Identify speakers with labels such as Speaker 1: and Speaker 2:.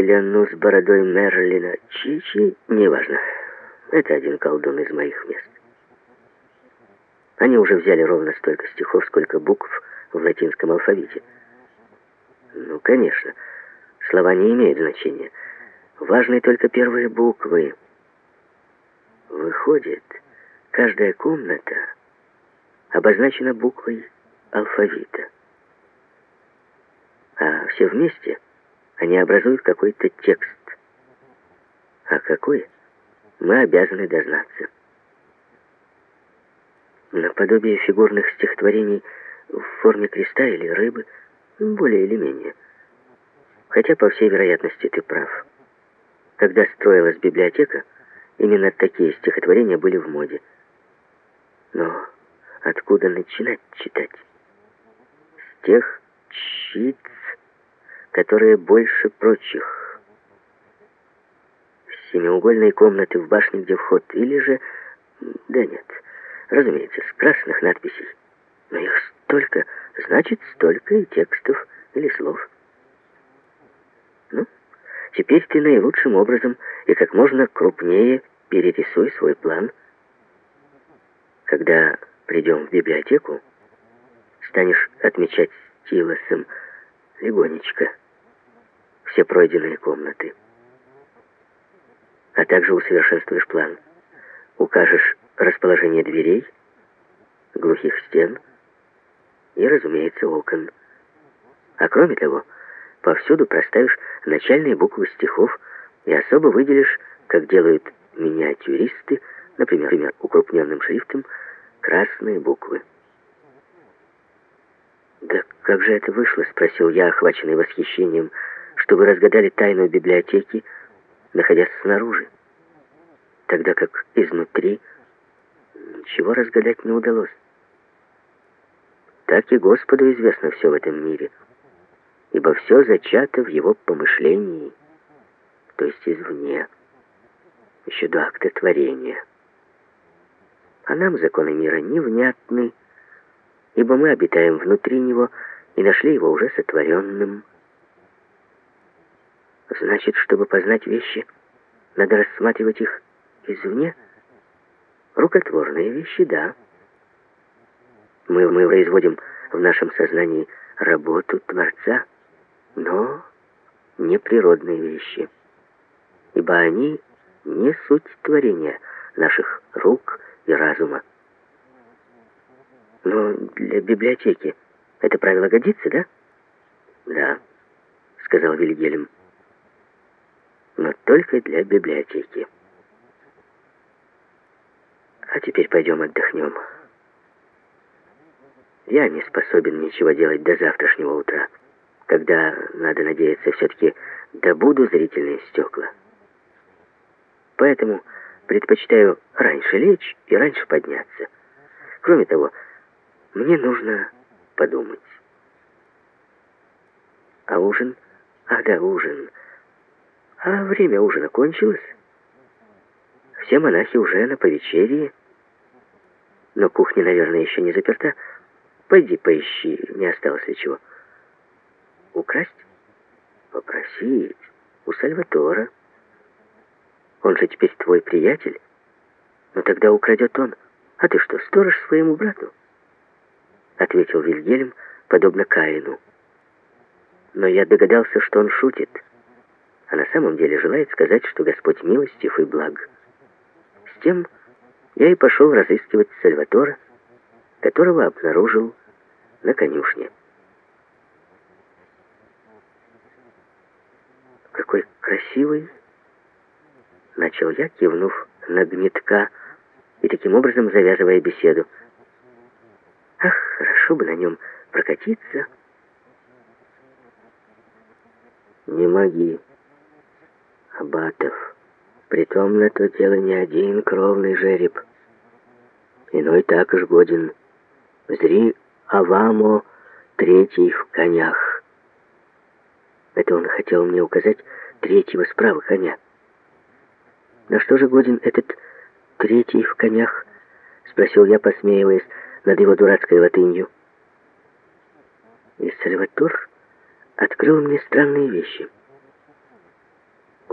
Speaker 1: клянусь бородой Мерлина. Чичи, неважно. Это один колдун из моих мест. Они уже взяли ровно столько стихов, сколько букв в латинском алфавите. Ну, конечно, слова не имеют значения. Важны только первые буквы. Выходит, каждая комната обозначена буквой алфавита. А все вместе они образуют какой-то текст. А какой, мы обязаны дознаться. Наподобие фигурных стихотворений в форме креста или рыбы, более или менее. Хотя, по всей вероятности, ты прав. Когда строилась библиотека, именно такие стихотворения были в моде. Но откуда начинать читать? С тех чиц, которые больше прочих. Семиугольные комнаты в башне, где вход, или же... Да нет, разумеется, с красных надписей. Но их столько, значит, столько и текстов или слов. Ну, теперь ты наилучшим образом и как можно крупнее перерисуй свой план. Когда придем в библиотеку, станешь отмечать стилосом легонечко все пройденные комнаты. А также усовершенствуешь план. Укажешь расположение дверей, глухих стен и, разумеется, окон. А кроме того, повсюду проставишь начальные буквы стихов и особо выделишь, как делают миниатюристы, например, укрупненным шрифтом, красные буквы. «Да как же это вышло?» — спросил я, охваченный восхищением, что вы разгадали тайну библиотеки, находясь снаружи, тогда как изнутри ничего разгадать не удалось. Так и Господу известно все в этом мире, ибо все зачато в его помышлении, то есть извне, еще до акта творения. А нам законы мира невнятны, ибо мы обитаем внутри него и нашли его уже сотворенным. Значит, чтобы познать вещи, надо рассматривать их извне? Рукотворные вещи, да. Мы, мы производим в нашем сознании работу Творца, но не природные вещи, ибо они не суть творения наших рук и разума. Но для библиотеки это правило годится, да? Да, сказал Вильгельм. Но только для библиотеки. А теперь пойдем отдохнем. Я не способен ничего делать до завтрашнего утра, когда, надо надеяться, все-таки добуду зрительные стекла. Поэтому предпочитаю раньше лечь и раньше подняться. Кроме того, мне нужно подумать. А ужин? Ах да, ужин. А время ужина кончилось. Все монахи уже на повечерии. Но кухня, наверное, еще не заперта. Пойди поищи, не осталось ли чего. Украсть? Попросить. У Сальватора. Он же теперь твой приятель. Но тогда украдет он. А ты что, сторож своему брату? ответил Вильгельм, подобно Каину. Но я догадался, что он шутит, а на самом деле желает сказать, что Господь милостив и благ. С тем я и пошел разыскивать Сальватора, которого обнаружил на конюшне. «Какой красивый!» — начал я, кивнув на гнетка и таким образом завязывая беседу. Ах, хорошо бы на нем прокатиться. Не моги, Абатов. Притом на то дело не один кровный жереб. Иной так уж годен. Зри Авамо третий в конях. Это он хотел мне указать третьего справа коня. На что же годен этот третий в конях? Спросил я, посмеиваясь над его дурацкой латынью. И Сальватор открыл мне странные вещи —